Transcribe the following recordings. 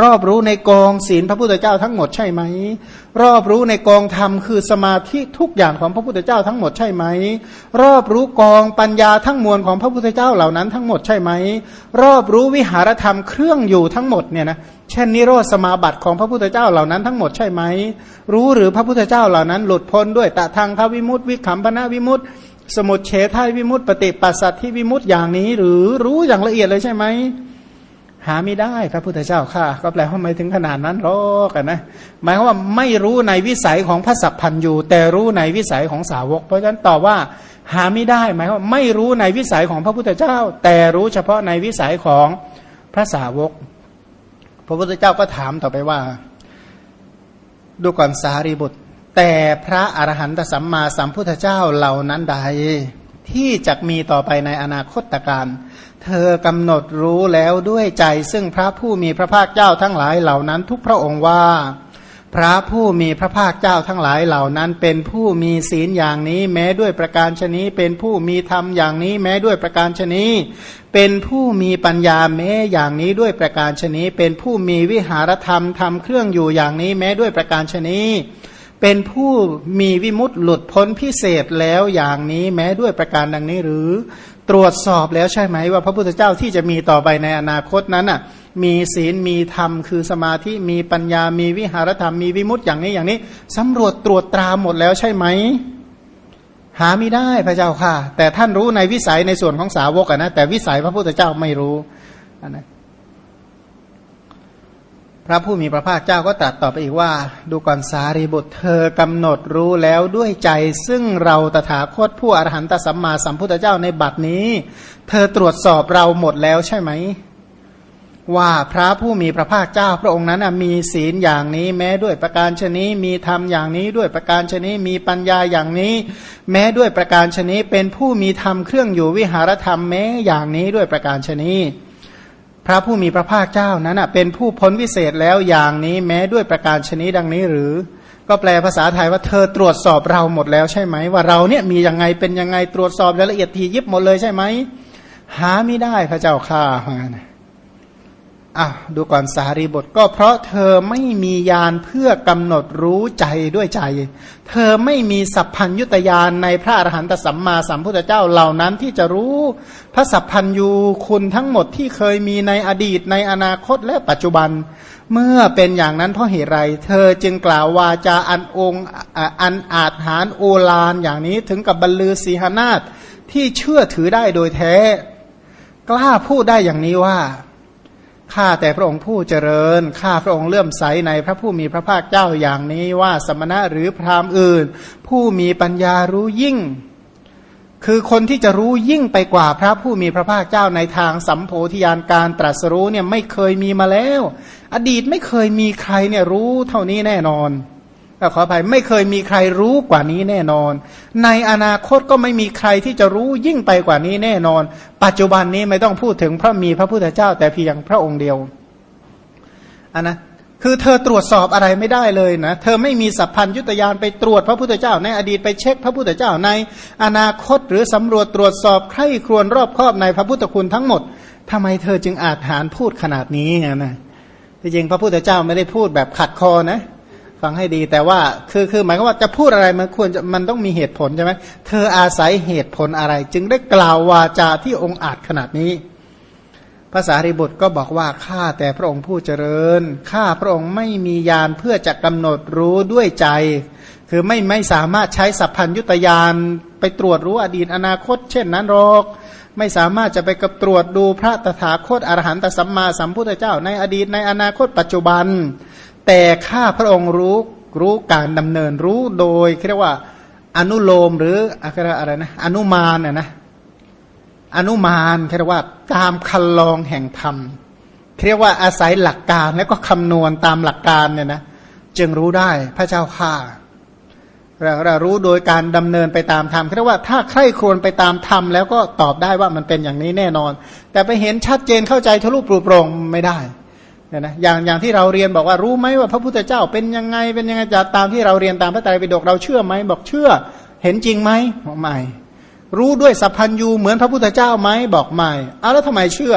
รอบรู้ในกองศีลพระพุทธเจ้าทั้งหมดใช่ไหม รอบรู้ในกองธรรมคือสมาธิทุกอย่างของพระพุทธเจ้าทั้งหมดใช่ไหม รอบรู้กองปัญญาทั้งมวลของพระพุทธเจ้าเหล่านั้นทั้งหมดใช่ไหม รอบรู้วิหารธรรมเครื่องอยู่ทั้งหมดเนี่ยนะเช่นนิโรธสมาบัติของพระพุทธเจ้าเหล่านั้นทั้งหมดใช่ไหม รู้หรือพระพุทธเจ้าเหล่านั้น หลุดพ้นด้วยตะทางควิมุตติวิขำปนาวิมุตติสมุทเฉทายวิมุตติปฏิปัสสัตที่วิมุตติอย่างนี้ หรือรู้อย่างละเอียดเลยใช่ไหม หาไม่ได้พระพุทธเจ้าค่ะ ก็แปลว่าไม่ถึงขนาดนั้นหรอกนะหมายความว่าไม่รู้ในวิสัยของพระสัพพันยูแต่รู้ในวิสัยของสาวก เพราะฉะนั้นตอบว่าหาไม่ได้หมายคว่าไม่รู้ในวิสัยของพระพุทธเจ้า แต่รู้เฉพาะในวิสัยของพระสาวก พระพุทธเจ้าก็ถามต่อไปว่า ดูก่อนสารีบุตร แต่พระอรหันตสัมมาสัมพุทธเจ้าเหล่านั้นใด ที่จะมีต่อไปในอนาคตการ เธอกำหนดรู้แล้วด้วยใจซึ่งพระผู้มีพระภาคเจ้าทั้งหลายเหล่านั้น ทุกพระองค์ว่า พระผู้มีพระภาคเจ้าทั้งหลายเหล่านั้น เป็นผู้มีศีลอย่างนี้ แม้ด้วยประการชนีเป็นผู้มีธรรมอย่างนี้ แม้ด้วยประการชนีเป็นผู้มีปัญญาแม้อย่างนี้ด้วยประการชนีเป็นผู้มีวิหารธรรมทำเครื่องอยู่อย่างนี้ แม้ด้วยประการชนี เป็นผู้มีวิมุตต์หลุดพ้นพิเศษแล้วอย่างนี้แม้ด้วยประการดังนี้หรือตรวจสอบแล้วใช่ไหมว่าพระพุทธเจ้าที่จะมีต่อไปในอนาคตนั้นอะมีศีลมีธรรม คือสมาธิมีปัญญามีวิหารธรรมมีวิมุตต์อย่างนี้อย่างนี้สำรวจตรวจตราหมดแล้วใช่ไหมหาไม่ได้พระเจ้าค่ะ แต่ท่านรู้ในวิสัยในส่วนของสาวกนะแต่วิสัยพระพุทธเจ้าไม่รู้นะ พระผู้มีพระภาคเจ้าก็ตรัสต่อไปอีกว่า ดูก่อนสารีบุตรเธอกำหนดรู้แล้วด้วยใจ ซึ่งเราตถาคตผู้อรหันตสัมมาสัมพุทธเจ้าในบัดนี้ เธอตรวจสอบเราหมดแล้วใช่ไหม ว่าพระผู้มีพระภาคเจ้าพระองค์นั้นมีศีลอย่างนี้แม้ด้วยประการชนีมีธรรมอย่างนี้ด้วยประการชนีมีปัญญาอย่างนี้ แม้ด้วยประการชนีเป็นผู้มีธรรมเครื่องอยู่วิหารธรรมแม้อย่างนี้ด้วยประการชนี พระผู้มีพระภาคเจ้านั้นเป็นผู้พ้นวิเศษแล้วอย่างนี้แม้ด้วยประการชนิดดังนี้หรือ ก็แปลภาษาไทยว่าเธอตรวจสอบเราหมดแล้วใช่ไหม ว่าเราเนี่ยมียังไงเป็นยังไงตรวจสอบรายละเอียดทียิบหมดเลยใช่ไหมหาไม่ได้พระเจ้าข้าเหมือนกันะดูก่อนสารีบทก็เพราะเธอไม่มียานเพื่อกำหนดรู้ใจด้วยใจ เธอไม่มีสัพพัญยุตยานในพระอรหันตสัมมาสัมพุทธเจ้าเหล่านั้นที่จะรู้ พระสัพพัญยูคุณทั้งหมดที่เคยมีในอดีตในอนาคตและปัจจุบัน เมื่อเป็นอย่างนั้นเพราะเหตุไร เธอจึงกล่าววาจาอันองอันอาจหารโอลานอย่างนี้ถึงกับบรรลือสีหนาฏที่เชื่อถือได้โดยแท้ กล้าพูดได้อย่างนี้ว่า ข้าแต่พระองค์ผู้เจริญ ข้าพระองค์เลื่อมใสในพระผู้มีพระภาคเจ้าอย่างนี้ว่าสมณะหรือพราหมณ์อื่น ผู้มีปัญญารู้ยิ่ง คือคนที่จะรู้ยิ่งไปกว่าพระผู้มีพระภาคเจ้าในทางสัมโพธิญาณการตรัสรู้เนี่ยไม่เคยมีมาแล้ว อดีตไม่เคยมีใครเนี่ยรู้เท่านี้แน่นอน ขออภัยไม่เคยมีใครรู้กว่านี้แน่นอน ในอนาคตก็ไม่มีใครที่จะรู้ยิ่งไปกว่านี้แน่นอน ปัจจุบันนี้ไม่ต้องพูดถึงพระมีพระพุทธเจ้าแต่เพียงพระองค์เดียวอันนะคือเธอตรวจสอบอะไรไม่ได้เลยนะ เธอไม่มีสัพพัญยุตยานไปตรวจพระพุทธเจ้า ในอดีตไปเช็คพระพุทธเจ้าในอนาคตหรือสำรวจตรวจสอบใคร่ครวญรอบครอบในพระพุทธคุณทั้งหมดทำไมเธอจึงอาจหารพูดขนาดนี้นะจริงพระพุทธเจ้าไม่ได้พูดแบบขัดคอนะ ฟังให้ดีแต่ว่าคือคือหมายความว่าจะพูดอะไรมันควรจะมันต้องมีเหตุผลใช่ไหมเธออาศัยเหตุผลอะไร จึงได้กล่าววาจาที่องค์อาจขนาดนี้ ภาษาริบุตรก็บอกว่าข้าแต่พระองค์ผู้เจริญข้าพระองค์ไม่มียานเพื่อจะกำหนดรู้ด้วยใจ คือไม่ไม่สามารถใช้สัพพัญยุตยานไปตรวจรู้อดีตอนาคต เช่นนั้นหรอก ไม่สามารถจะไปกับตรวจดูพระตถาคตอรหันตสัมมาสัมพุทธเจ้า ในอดีตในอนาคตปัจจุบัน แต่ข้าพระองค์รู้รู้การดำเนินรู้โดยเรียกว่า อนุโลมหรืออะไรนะอนุมานน่ยนะอนุมานเรียกว่าตามคันลองแห่งธรรมเรียกว่าอาศัยหลักการแล้วก็คำนวณตามหลักการเนี่ยนะจึงรู้ได้พระเจ้าข้าเราเรารู้โดยการดำเนินไปตามธรรมเรียกว่าถ้าใคร่ครวญไปตามธรรมแล้วก็ตอบได้ว่ามันเป็นอย่างนี้แน่นอน แต่ไปเห็นชัดเจนเข้าใจทะลุปลุกโปรงไม่ได้ เนี่ยนะอย่างอย่างที่เราเรียนบอกว่ารู้ไหมว่าพระพุทธเจ้าเป็นยังไงเป็นยังไงจะตามที่เราเรียนตามพระไตรปิฎกเราเชื่อไหมบอกเชื่อ เห็นจริงไหมบอกไม่ รู้ด้วยสัพพัญยูเหมือนพระพุทธเจ้าไหมบอกไม่เอาแล้วทำไมเชื่อ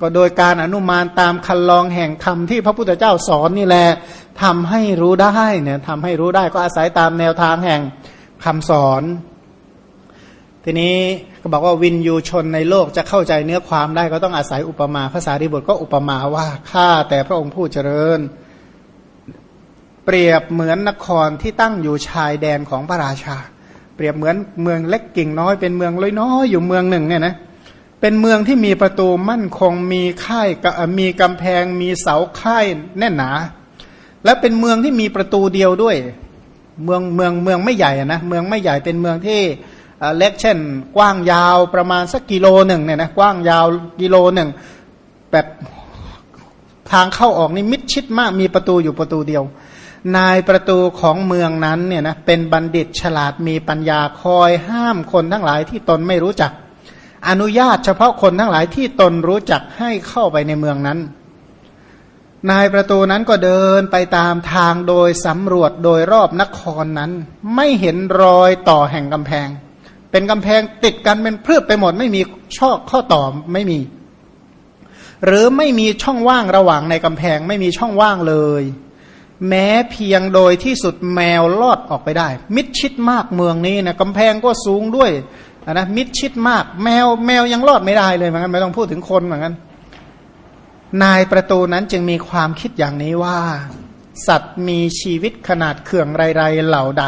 ก็โดยการอนุมานตามคันลองแห่งธรรมที่พระพุทธเจ้าสอนนี่แหละทำให้รู้ได้เนี่ยทำให้รู้ได้ก็อาศัยตามแนวทางแห่งคำสอน ทีนี้ก็บอกว่าวินยูชนในโลกจะเข้าใจเนื้อความได้ก็ต้องอาศัยอุปมาภาษาริบทก็อุปมาว่าข้าแต่พระองค์ผู้เจริญ เปรียบเหมือนนครที่ตั้งอยู่ชายแดนของพระราชา เปรียบเหมือนเมืองเล็กกิ่งน้อยเป็นเมืองเลอยน้อยอยู่เมืองหนึ่งเนี่ยนะเป็นเมืองที่มีประตูมั่นคงมีค่ายมีกำแพงมีเสาค่ายแน่นหนา และเป็นเมืองที่มีประตูเดียวด้วย เมืองเมืองเมืองไม่ใหญ่นะเมืองไม่ใหญ่เป็นเมืองที่ เล็กเช่น กว้างยาวประมาณสักกิโลหนึ่งเนี่ยนะกว้างยาวกิโลหนึ่งแบบทางเข้าออกนี่มิดชิดมากมีประตูอยู่ประตูเดียว นายประตูของเมืองนั้นเนี่ยนะเป็นบัณฑิตฉลาดมีปัญญาคอยห้ามคนทั้งหลายที่ตนไม่รู้จัก อนุญาตเฉพาะคนทั้งหลายที่ตนรู้จักให้เข้าไปในเมืองนั้น นายประตูนั้นก็เดินไปตามทางโดยสำรวจโดยรอบนครนั้น ไม่เห็นรอยต่อแห่งกำแพง เป็นกำแพงติดกันเป็นพืชไปหมด ไม่มีช่อข้อต่อไม่มี หรือไม่มีช่องว่างระหว่างในกำแพงไม่มีช่องว่างเลย แม้เพียงโดยที่สุดแมวลอดออกไปได้ มิดชิดมากเมืองนี้นะกำแพงก็สูงด้วยนะมิดชิดมาก แมวแมวยังรอดไม่ได้เลยเหมือนกันไม่ต้องพูดถึงคนเหมือนกันนายประตูนั้นจึงมีความคิดอย่างนี้ว่า สัตว์มีชีวิตขนาดเขื่องไรๆเหล่าใด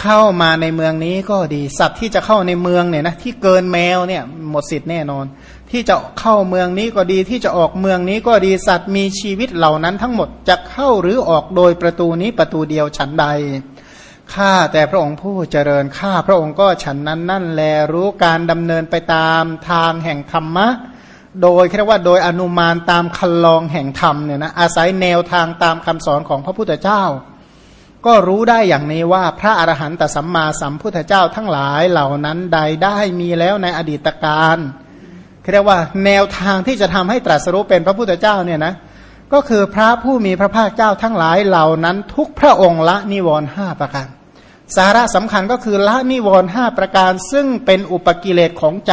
เข้ามาในเมืองนี้ก็ดี สัตว์ที่จะเข้าในเมืองเนี่ยนะที่เกินแมวเนี่ยหมดสิทธิ์แน่นอน ที่จะเข้าเมืองนี้ก็ดีที่จะออกเมืองนี้ก็ดีสัตว์มีชีวิตเหล่านั้นทั้งหมดจะเข้าหรือออกโดยประตูนี้ประตูเดียวฉันใดข้าแต่พระองค์ผู้เจริญข้าพระองค์ก็ฉันนั้นนั่นแลรู้การดำเนินไปตามทางแห่งธรรมะ โดยเรียกว่าโดยอนุมานตามคันลองแห่งธรรมเนี่ยนะอาศัยแนวทางตามคำสอนของพระพุทธเจ้า ก็รู้ได้อย่างนี้ว่าพระอรหันตสัมมาสัมพุทธเจ้าทั้งหลายเหล่านั้นใดได้มีแล้วในอดีตการเรียกว่าแนวทางที่จะทำให้ตรัสรู้เป็นพระพุทธเจ้าเนี่ยนะก็คือพระผู้มีพระภาคเจ้าทั้งหลายเหล่านั้น ทุกพระองค์ละนิวรณ์ห้าประการ สาระสำคัญก็คือละนิวรณ์ห้าประการ ซึ่งเป็นอุปกิเลสของใจ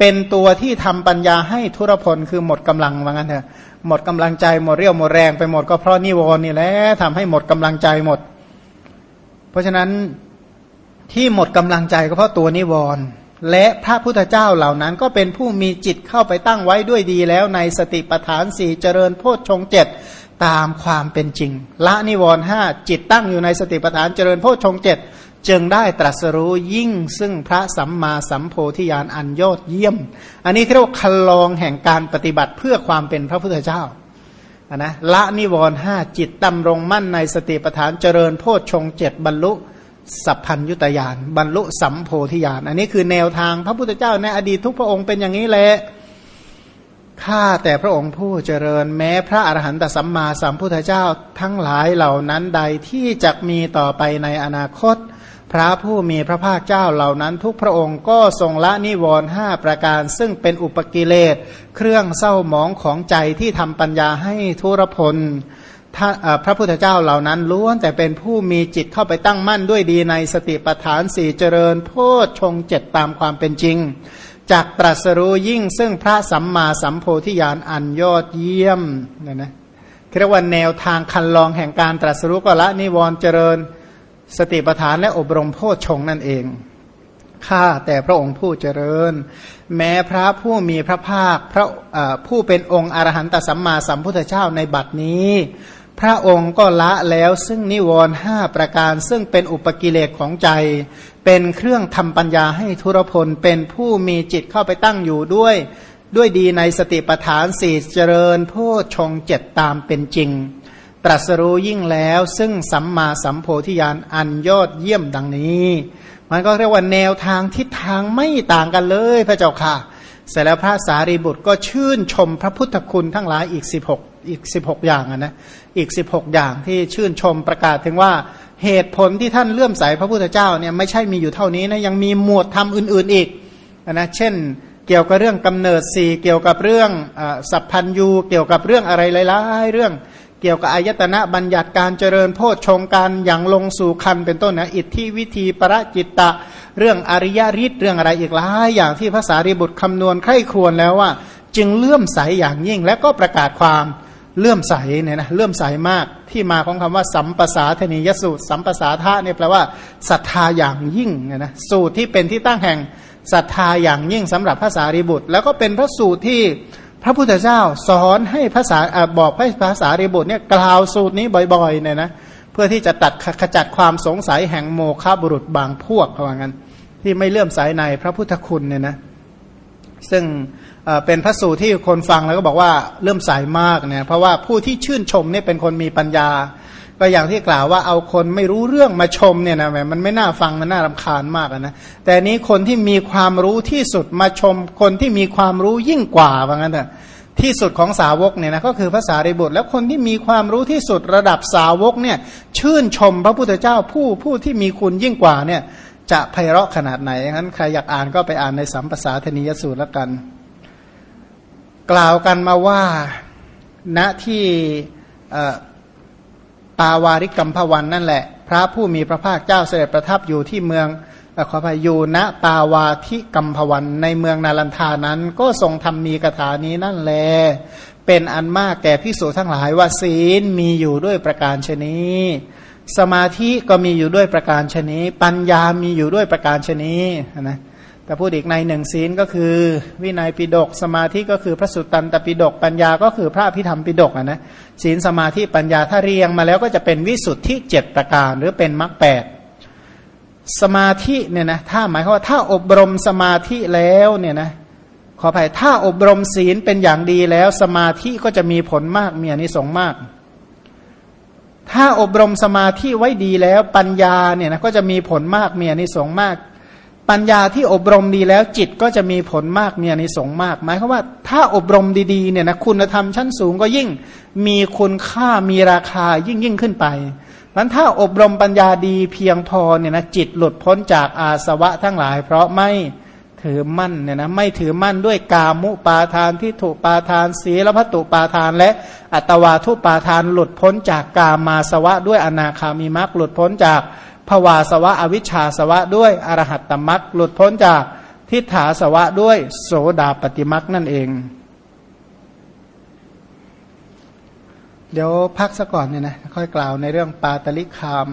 เป็นตัวที่ทำปัญญาให้ทุรพลคือหมดกำลังว่างั้นเถอะหมดกำลังใจหมดเรี่ยวหมดแรงไปหมดก็เพราะนิวรณ์นี่แหละทำให้หมดกำลังใจหมด เพราะฉะนั้นที่หมดกำลังใจก็เพราะตัวนิวรณ์และพระพุทธเจ้าเหล่านั้นก็เป็นผู้มีจิตเข้าไปตั้งไว้ด้วยดีแล้วในสติปัฏฐานสี่เจริญโพชฌงเจ็ดตามความเป็นจริง ละนิวรณ์ห้าจิตตั้งอยู่ในสติปัฏฐานเจริญโพชฌงเจ็ด จึงได้ตรัสรู้ยิ่งซึ่งพระสัมมาสัมโพธิญาณอันยอดเยี่ยม อันนี้เรียกว่าคันลองแห่งการปฏิบัติเพื่อความเป็นพระพุทธเจ้านะละนิวรห้าจิตดำรงมั่นในสติปัฏฐานเจริญโพชฌงเจ็ดบรรลุสัพพัญยุตยานบรรลุสัมโพธิญาณอันนี้คือแนวทางพระพุทธเจ้าในอดีตทุกพระองค์เป็นอย่างนี้แหละข้าแต่พระองค์ผู้เจริญแม้พระอรหันตสัมมาสัมพุทธเจ้าทั้งหลายเหล่านั้นใดที่จะมีต่อไปในอนาคต พระผู้มีพระภาคเจ้าเหล่านั้น ทุกพระองค์ก็ทรงละนิวรณ์ห้าประการ ซึ่งเป็นอุปกิเลส เครื่องเศร้าหมองของใจที่ทำปัญญาให้ทุรพลพระพุทธเจ้าเหล่านั้นล้วนแต่เป็นผู้มีจิตเข้าไปตั้งมั่นด้วยดีในสติปัฏฐานสี่เจริญ โพชฌงเจ็ดตามความเป็นจริงจากตรัสรู้ยิ่งซึ่งพระสัมมาสัมโพธิญาณอันยอดเยี่ยมนะนะเรียกว่าแนวทางคันลองแห่งการตรัสรู้ก็ละนิวรณ์เจริญ สติปัฏฐานและอบรมโพชฌงนั่นเอง ข้าแต่พระองค์ผู้เจริญ แม้พระผู้มีพระภาคพระผู้เป็นองค์อรหันตสัมมาสัมพุทธเจ้าในบัดนี้ พระองค์ก็ละแล้วซึ่งนิวรณ์ห้าประการซึ่งเป็นอุปกิเลสของใจ เป็นเครื่องทำปัญญาให้ทุรพล เป็นผู้มีจิตเข้าไปตั้งอยู่ด้วย ด้วยดีในสติปัฏฐานสี่เจริญโพชงเจ็ดตามเป็นจริง ตรัสรู้ยิ่งแล้วซึ่งสัมมาสัมโพธิญาณอันยอดเยี่ยมดังนี้ มันก็เรียกว่าแนวทางทิศทางไม่ต่างกันเลยพระเจ้าค่ะ เสร็จแล้วพระสารีบุตรก็ชื่นชมพระพุทธคุณทั้งหลายอีกสิบหกอีกสิบหกอย่างนะอีกสิบหกอย่างที่ชื่นชมประกาศถึงว่าเหตุผลที่ท่านเลื่อมใสพระพุทธเจ้าเนี่ยไม่ใช่มีอยู่เท่านี้นะยังมีหมวดธรรมอื่น ๆอีกนะเช่นเกี่ยวกับเรื่องกำเนิดสี่เกี่ยวกับเรื่องสัพพัญยูเกี่ยวกับเรื่องอะไรหลายๆเรื่อง เกี่ยวกับอายตนะบัญญัติการเจริญโพชฌงการอย่างลงสู่คันเป็นต้นนะอิทธิวิธีประจิตตะ เรื่องอริยฤทธิ์เรื่องอะไรอีกหลายอย่างที่ภาษาริบุตรคำนวณใครครวญแล้วว่า จึงเลื่อมใสอย่างยิ่งและก็ประกาศความเลื่อมใสเนี่ยนะเลื่อมใสมากที่มาของคำว่า สัมปสาธนียสูตร สัมปสาทะเนี่ยแปลว่าศรัทธาอย่างยิ่งเนี่ยนะสูตรที่เป็นที่ตั้งแห่งศรัทธาอย่างยิ่งสำหรับภาษารีบุตร แล้วก็เป็นพระสูตรที่ พระพุทธเจ้าสอนให้ภาษาบอกให้ภาษารีบุตรเนี่ยกล่าวสูตรนี้บ่อยๆเนี่ยนะเพื่อที่จะตัดขจัดความสงสัยแห่งโมฆะบุรุษบางพวกเขาว่างั้น ที่ไม่เลื่อมใสในพระพุทธคุณเนี่ยนะซึ่งเป็นพระสูตรที่คนฟังแล้วก็บอกว่าเลื่อมใสามากเนี่ยเพราะว่าผู้ที่ชื่นชมเนี่ยเป็นคนมีปัญญา ก็อย่างที่กล่าวว่าเอาคนไม่รู้เรื่องมาชมเนี่ยนะแหมมันไม่น่าฟังมันน่ารำคาญมากนะแต่นี้คนที่มีความรู้ที่สุดมาชม คนที่มีความรู้ยิ่งกว่าว่างั้นเถอะที่สุดของสาวกเนี่ยนะก็คือภาษาริบุตร แล้วคนที่มีความรู้ที่สุดระดับสาวกเนี่ยชื่นชมพระพุทธเจ้าผู้ผู้ที่มีคุณยิ่งกว่าเนี่ยจะไพเราะขนาดไหนงั้นใครอยากอ่านก็ไปอ่านในสัมปสาธนิยสูตรล้วกัน กล่าวกันมาว่าณที่ ปาวาริกัมพวันนั่นแหละ พระผู้มีพระภาคเจ้าเสด็จประทับอยู่ที่เมืองขอพายูณปาวาทิกัมพวันในเมืองนาลันทานั้น ก็ทรงทำมีกถานี้นั่นแล เป็นอันมากแก่พิสูจทั้งหลายว่าศีลมีอยู่ด้วยประการชนีสมาธิก็มีอยู่ด้วยประการชนีปัญญามีอยู่ด้วยประการชนีนะ แต่พูดอีกในหนึ่งศีลก็คือ วินัยปิดกสมาธิก็คือพระสุตตันตปิดกปัญญาก็คือพระพิธรรมปิดกนะศีลสมาธิปัญญาถ้าเรียงมาแล้วก็จะเป็นวิสุทธิเจ็ดประการ หรือเป็นมรรคแปดสมาธิเนี่ยนะถ้าหมายความว่าถ้าอบรมสมาธิแล้วเนี่ยนะขออภัยถ้าอบรมศีลเป็นอย่างดีแล้ว สมาธิก็จะมีผลมากมีอนิสงส์มาก ถ้าอบรมสมาธิไว้ดีแล้วปัญญาเนี่ยนะก็จะมีผลมากมีอนิสงส์มาก ปัญญาที่อบรมดีแล้วจิตก็จะมีผลมากมีอนิสงส์มาก หมายความว่าถ้าอบรมดีๆเนี่ยนะคุณธรรมชั้นสูงก็ยิ่งมีคุณค่ามีราคายิ่งยิ่งขึ้นไปมันถ้าอบรมปัญญาดีเพียงพอเนี่ยนะจิตหลุดพ้นจากอาสวะทั้งหลาย เพราะไม่ถือมั่นเนี่ยนะไม่ถือมั่นด้วยกามุปาทานที่ถูกปาทานศีลพัตุปาทาน และอัตวาทุปาทานหลุดพ้นจากกามาสวะด้วยอนาคามีมรรคหลุดพ้นจาก ภวาสวะอวิชชาสวะด้วยอรหัตตมรรคหลุดพ้นจากทิฏฐาสวะด้วยโสดาปฏิมรรคนั่นเอง เดี๋ยวพักซะก่อนเนี่ยนะค่อยกล่าวในเรื่องปาตลิคาม